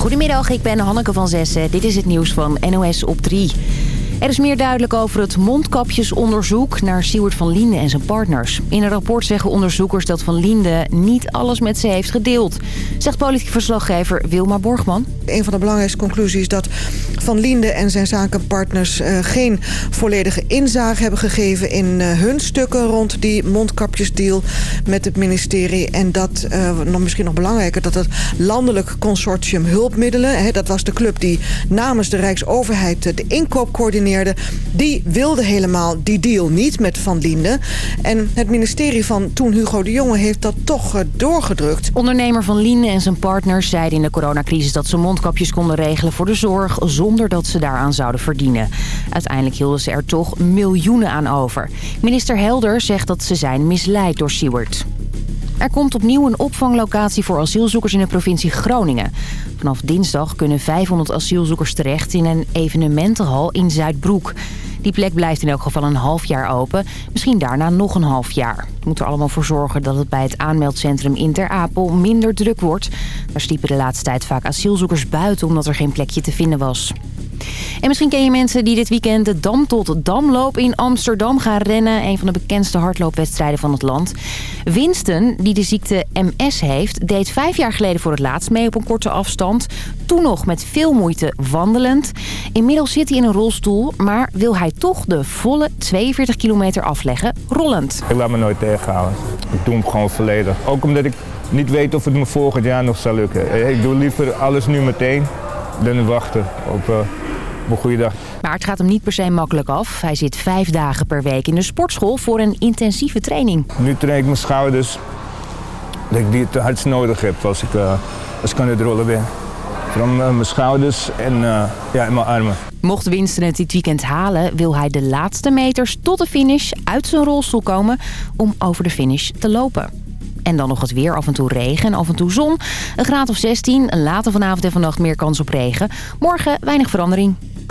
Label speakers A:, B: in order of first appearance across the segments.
A: Goedemiddag, ik ben Hanneke van Zessen. Dit is het nieuws van NOS op 3. Er is meer duidelijk over het mondkapjesonderzoek naar Siewert van Linden en zijn partners. In een rapport zeggen onderzoekers dat Van Linden niet alles met ze heeft gedeeld. Zegt politiek verslaggever Wilma Borgman.
B: Een van de belangrijkste conclusies is dat Van Linden en zijn zakenpartners uh, geen volledige inzage hebben gegeven in uh, hun stukken rond die mondkapjesdeal met het ministerie. En dat, uh, nog misschien nog belangrijker, dat het landelijk consortium hulpmiddelen, hè, dat was de club die namens de Rijksoverheid de inkoop coördineerde die wilde helemaal die deal niet met Van Linden. En het ministerie van toen Hugo de Jonge heeft dat toch doorgedrukt.
A: Ondernemer Van Linden en zijn partners zeiden in de coronacrisis... dat ze mondkapjes konden regelen voor de zorg... zonder dat ze daaraan zouden verdienen. Uiteindelijk hielden ze er toch miljoenen aan over. Minister Helder zegt dat ze zijn misleid door Seward. Er komt opnieuw een opvanglocatie voor asielzoekers in de provincie Groningen. Vanaf dinsdag kunnen 500 asielzoekers terecht in een evenementenhal in Zuidbroek. Die plek blijft in elk geval een half jaar open. Misschien daarna nog een half jaar. Het moet er allemaal voor zorgen dat het bij het aanmeldcentrum in Ter Apel minder druk wordt. Daar sliepen de laatste tijd vaak asielzoekers buiten omdat er geen plekje te vinden was. En misschien ken je mensen die dit weekend de Dam tot Damloop in Amsterdam gaan rennen. Een van de bekendste hardloopwedstrijden van het land. Winston, die de ziekte MS heeft, deed vijf jaar geleden voor het laatst mee op een korte afstand. Toen nog met veel moeite wandelend. Inmiddels zit hij in een rolstoel, maar wil hij toch de volle 42 kilometer afleggen rollend.
C: Ik laat me nooit tegenhouden. Ik doe hem gewoon volledig. Ook omdat ik niet weet of het me volgend jaar nog zal lukken. Ik doe liever alles nu meteen dan wachten op... Uh een goede dag.
A: Maar het gaat hem niet per se makkelijk af. Hij zit vijf dagen per week in de sportschool voor een intensieve training.
C: Nu train ik mijn schouders. Dat ik die het hardst nodig heb als ik, uh, als ik aan het rollen ben. Vooral mijn schouders en, uh, ja, en mijn armen.
A: Mocht Winston het dit weekend halen, wil hij de laatste meters tot de finish uit zijn rolstoel komen om over de finish te lopen. En dan nog het weer, af en toe regen en af en toe zon. Een graad of 16, later vanavond en vannacht meer kans op regen. Morgen weinig verandering.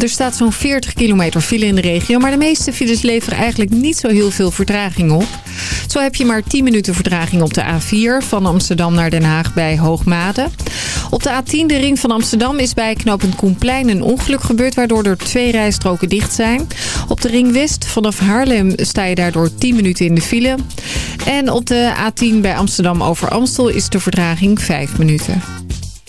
D: Er staat zo'n 40 kilometer file in de regio, maar de meeste files leveren eigenlijk niet zo heel veel vertraging op. Zo heb je maar 10 minuten vertraging op de A4 van Amsterdam naar Den Haag bij Hoogmade. Op de A10, de ring van Amsterdam, is bij knooppunt Koenplein een ongeluk gebeurd... waardoor er twee rijstroken dicht zijn. Op de ring West vanaf Haarlem sta je daardoor 10 minuten in de file. En op de A10 bij Amsterdam over Amstel is de vertraging 5 minuten.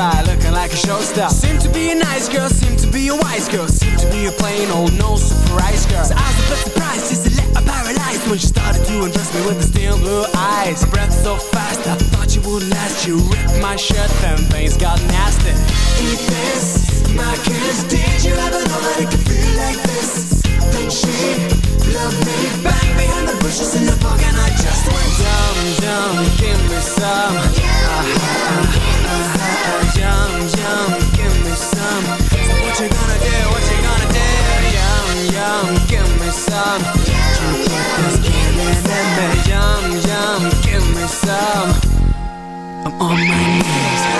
E: By looking like a showstopper. Seem to be a nice girl, seem to be a wise girl, seem to be a plain old no surprise girl. So I was a bit surprised, just a little paralyzed when she started to undress me with the steel blue eyes. Her breath so fast, I thought you would last. You ripped my shirt, then things got nasty. Eat this, my kiss. Did you ever know that it could feel like this? Then she loved me back behind the bushes in the park, and I just went yum yum, give me some. Uh, uh, uh, I'm on my knees.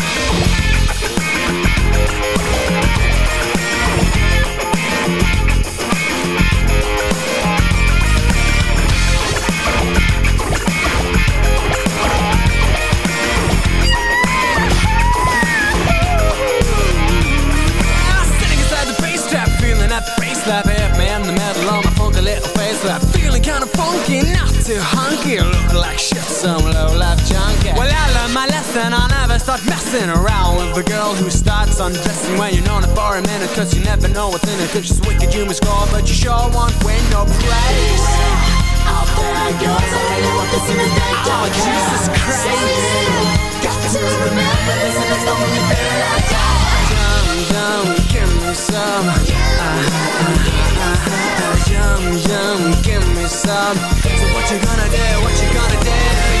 F: Start messing around with a girl who starts undressing when you're known it for a minute, cause you never know what's in it. Cause she's wicked, you must score, but you sure won't win no praise.
G: Out there goes, I really want this in the day.
F: Oh, Jesus Christ.
G: Got to remember this and it's the only thing I got.
F: Yum, yum, give me some. Uh, yum, yum, give me some. So what you gonna do? What you gonna do?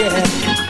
H: Yeah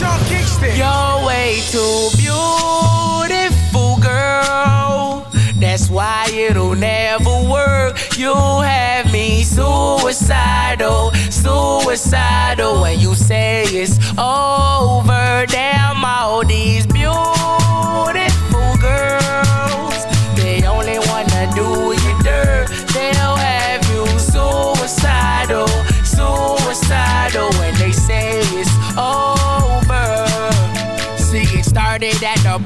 I: Sean Kingston.
J: You're way too beautiful, girl. That's why it'll never work. You have me suicidal, suicidal. When you say it's over, damn all these beautiful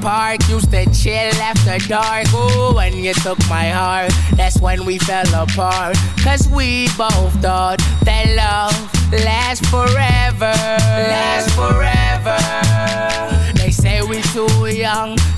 J: park, used to chill after dark. Ooh, when you took my heart, that's when we fell apart. Cause we both thought that love lasts forever. Lasts forever. They say we too young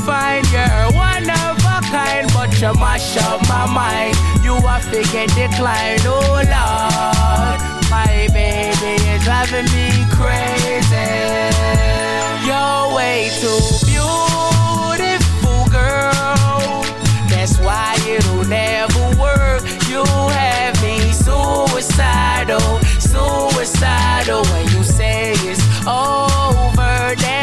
J: divine. You're one of a kind, but you mash up my mind. You are figure decline, oh Lord. My baby is driving me crazy. You're way too beautiful, girl. That's why it'll never work. You have me suicidal, suicidal when you say it's over. Damn,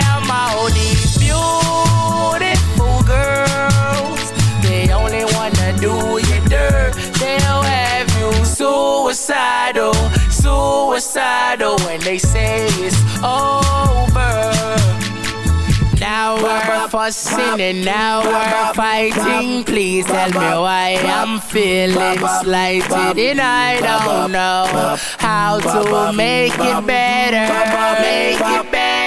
J: suicidal, suicidal when they say it's over. Now we're fussing and now we're fighting. Please tell me why I'm feeling slighted and I don't know how to make it better. Make it better.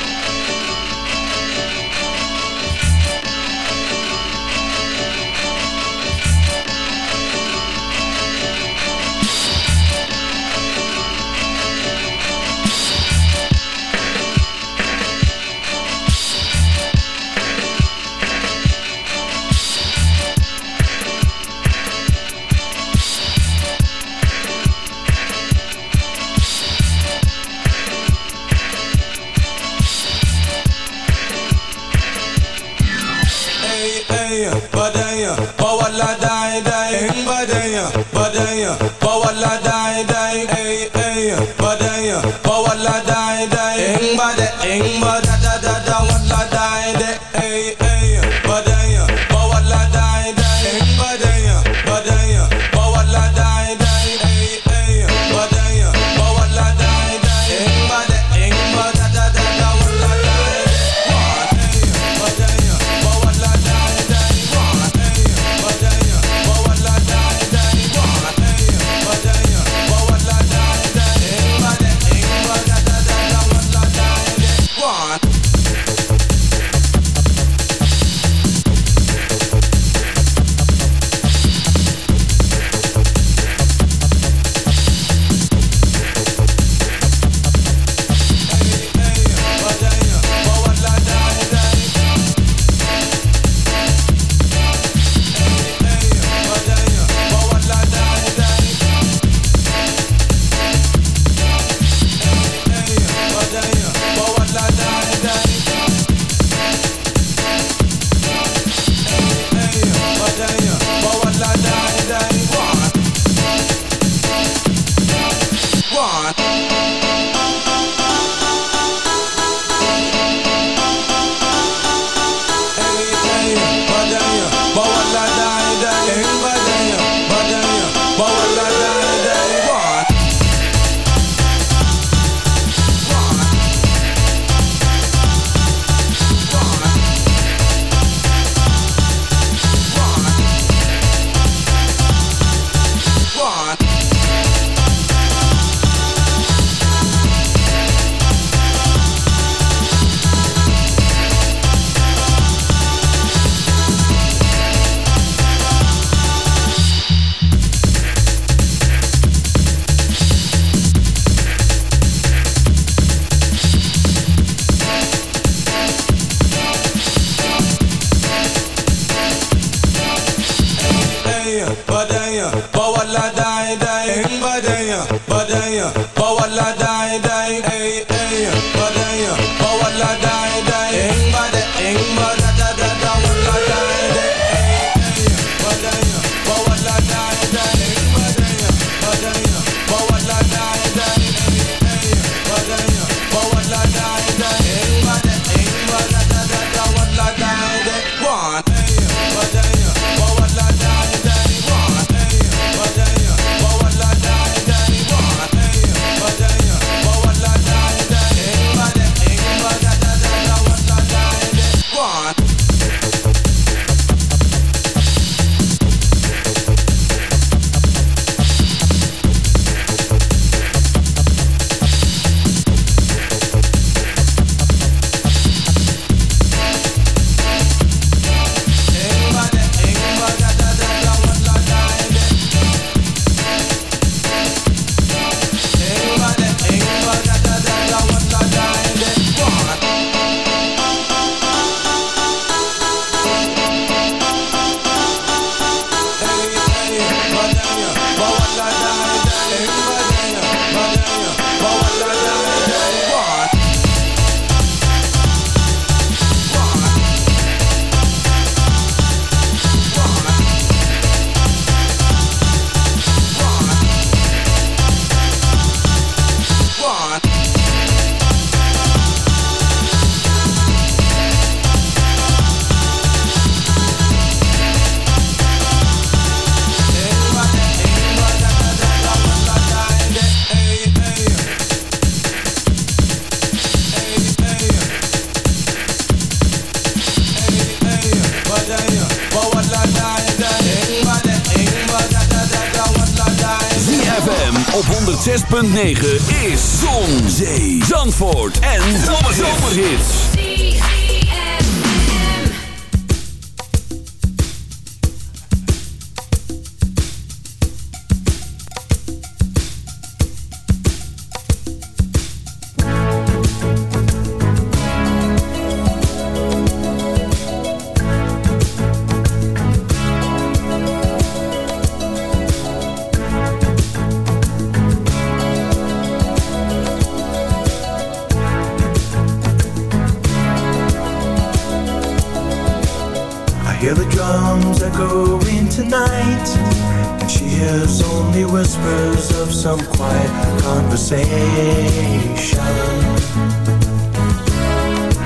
K: Tonight, and she hears only whispers of some quiet conversation.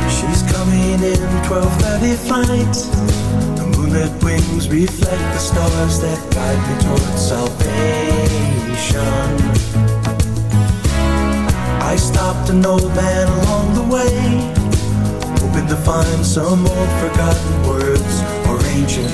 K: She's coming in 12:30 flight. The moonlit wings reflect the stars that guide me towards salvation. I stopped an old man along the way hoping to find some old forgotten words or ancient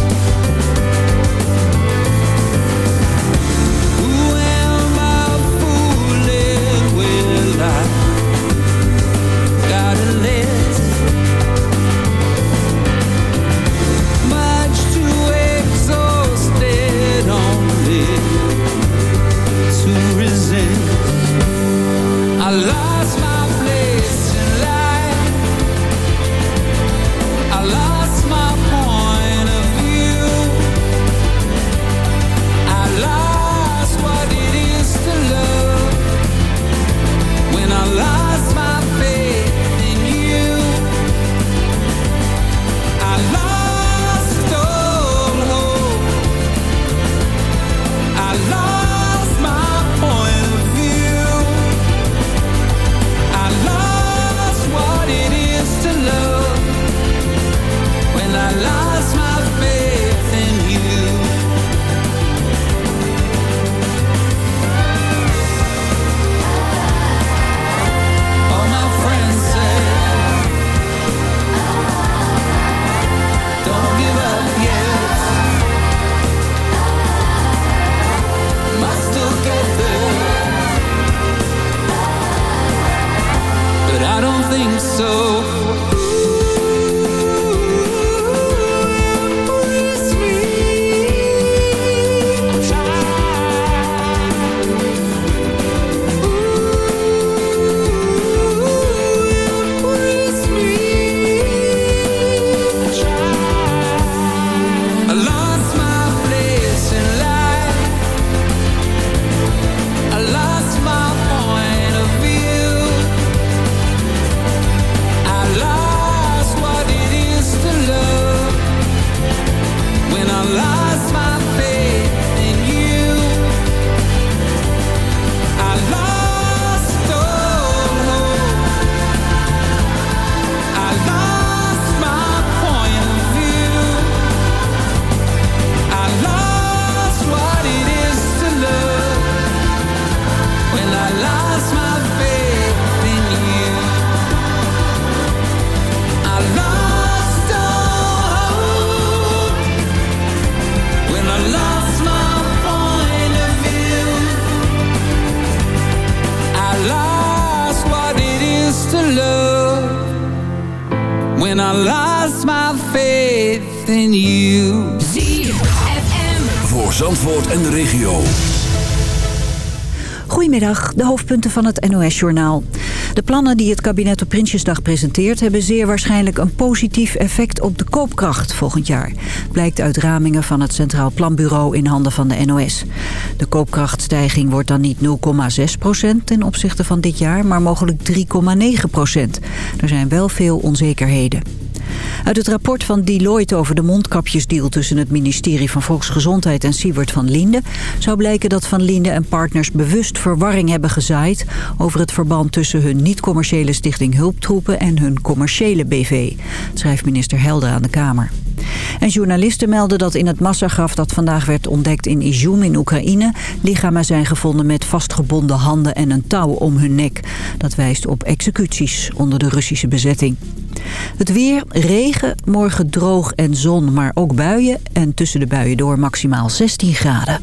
L: Journaal. De
M: plannen die het kabinet op Prinsjesdag presenteert... hebben zeer waarschijnlijk een positief effect op de koopkracht volgend jaar. Blijkt uit ramingen van het Centraal Planbureau in handen van de NOS. De koopkrachtstijging wordt dan niet 0,6% ten opzichte van dit jaar... maar mogelijk 3,9%. Er zijn wel veel onzekerheden. Uit het rapport van Deloitte over de mondkapjesdeal tussen het ministerie van Volksgezondheid en Siebert van Linden zou blijken dat Van Linden en partners bewust verwarring hebben gezaaid over het verband tussen hun niet-commerciële stichting Hulptroepen en hun commerciële BV, schrijft minister Helder aan de Kamer. En journalisten melden dat in het massagraf dat vandaag werd ontdekt in Izum in Oekraïne... lichamen zijn gevonden met vastgebonden handen en een touw om hun nek. Dat wijst op executies onder de Russische bezetting. Het weer, regen, morgen droog en zon, maar ook buien. En tussen de buien door maximaal 16 graden.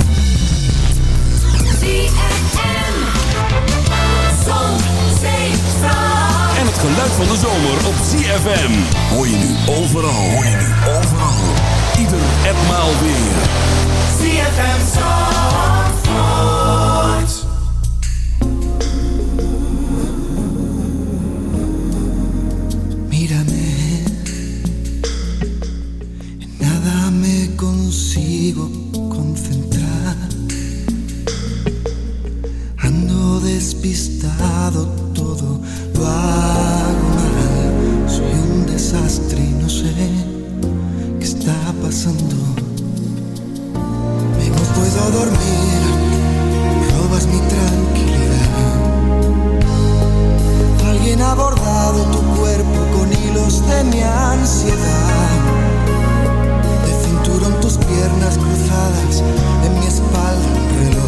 L: Het geluid van de zomer op ZFM. Hoor je nu overal. Hoor je nu overal. Ieder en maal weer.
N: ZFM Zandvoort.
O: Mírame, en nada me consigo concentrar. Ando despistado, todo Soy un desastre no sé qué está pasando. Me no puedo dormir, robas mi tranquilidad. Alguien ha bordado tu cuerpo con hilos de mi ansiedad. De cinturón tus piernas cruzadas, en mi espalda un reloj.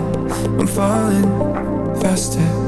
P: Falling faster.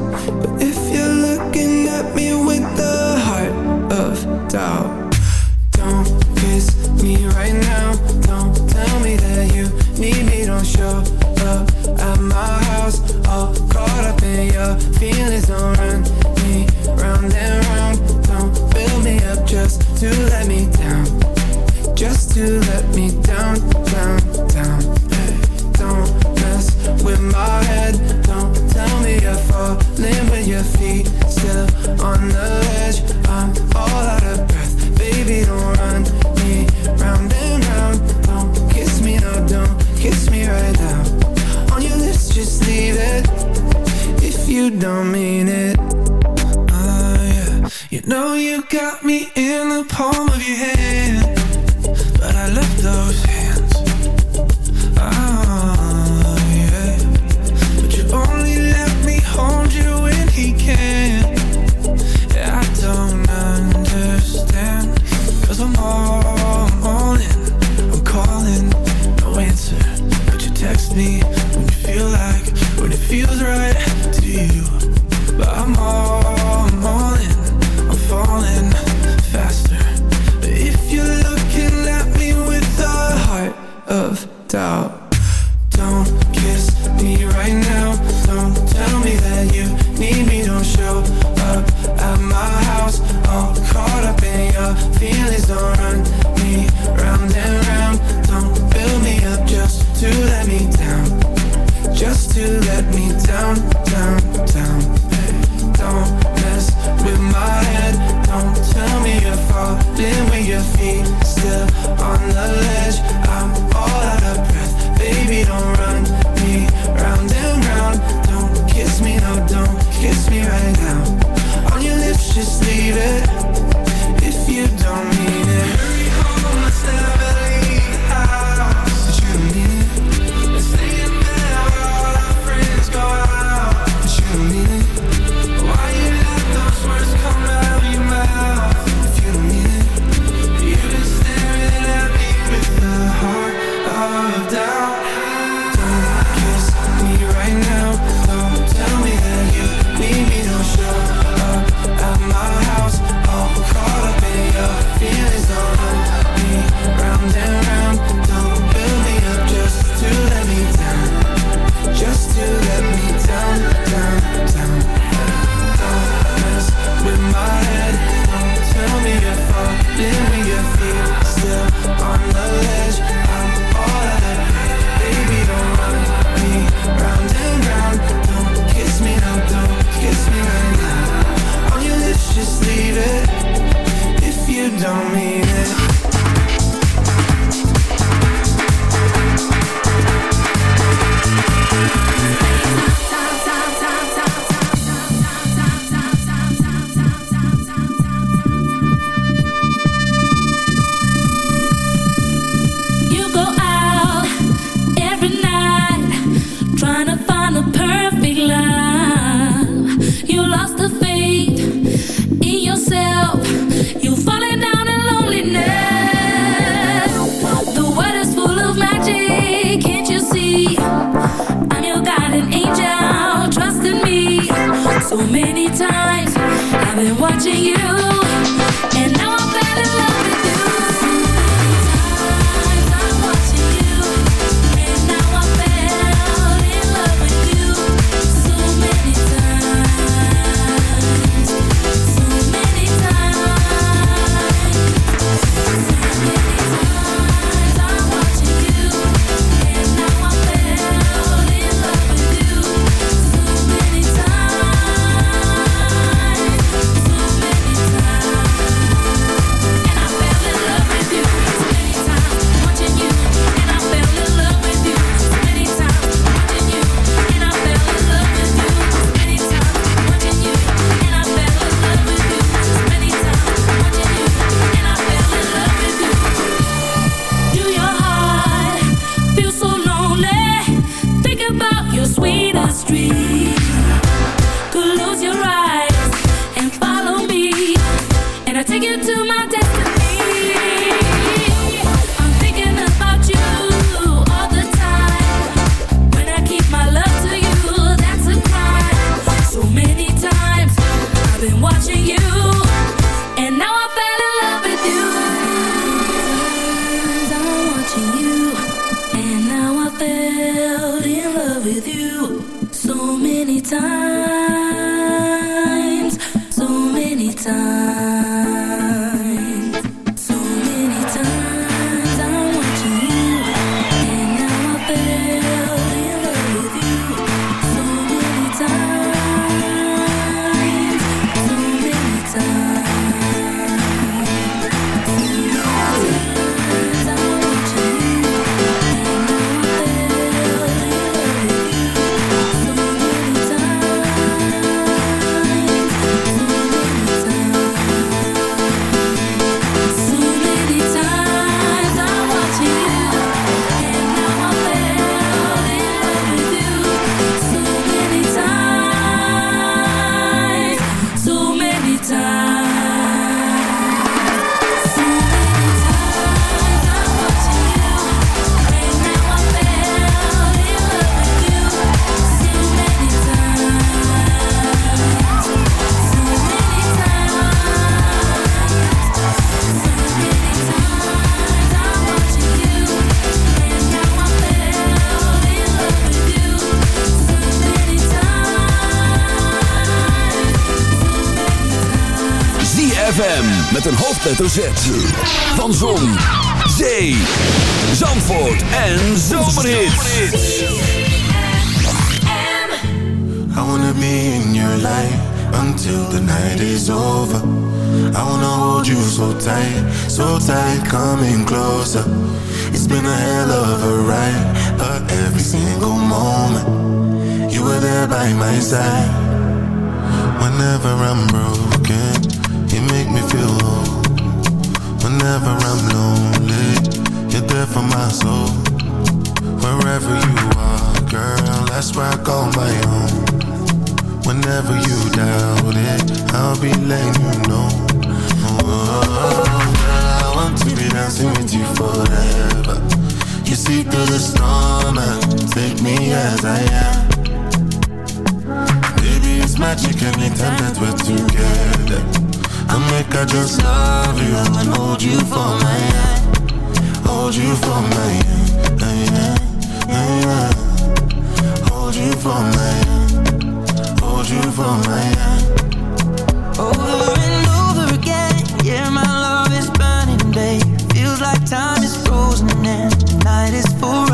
P: You to my
Q: destiny.
L: Hoofdletter Z. Van Zon, Zee, Zandvoort en.
R: I wanna be in your life until the night is over. I wanna hold you so tight, so tight, coming closer. It's been a hell of a ride, but every single moment you were there by my side. Whenever I'm broken, Whenever I'm lonely, you're there for my soul. Wherever you are, girl, that's where I call my own. Whenever you doubt it, I'll be letting you know. Oh, girl, I want to be dancing with you forever. You see through the storm and take me as I am. Baby, it's magic anytime that we're together. I make I just love you and hold you for my hand. Hold you for my hand. hand, hand. Hold you for my hand. Hold you for my hand.
H: Over and over again, yeah, my love is burning, babe. Feels like time is frozen and night is for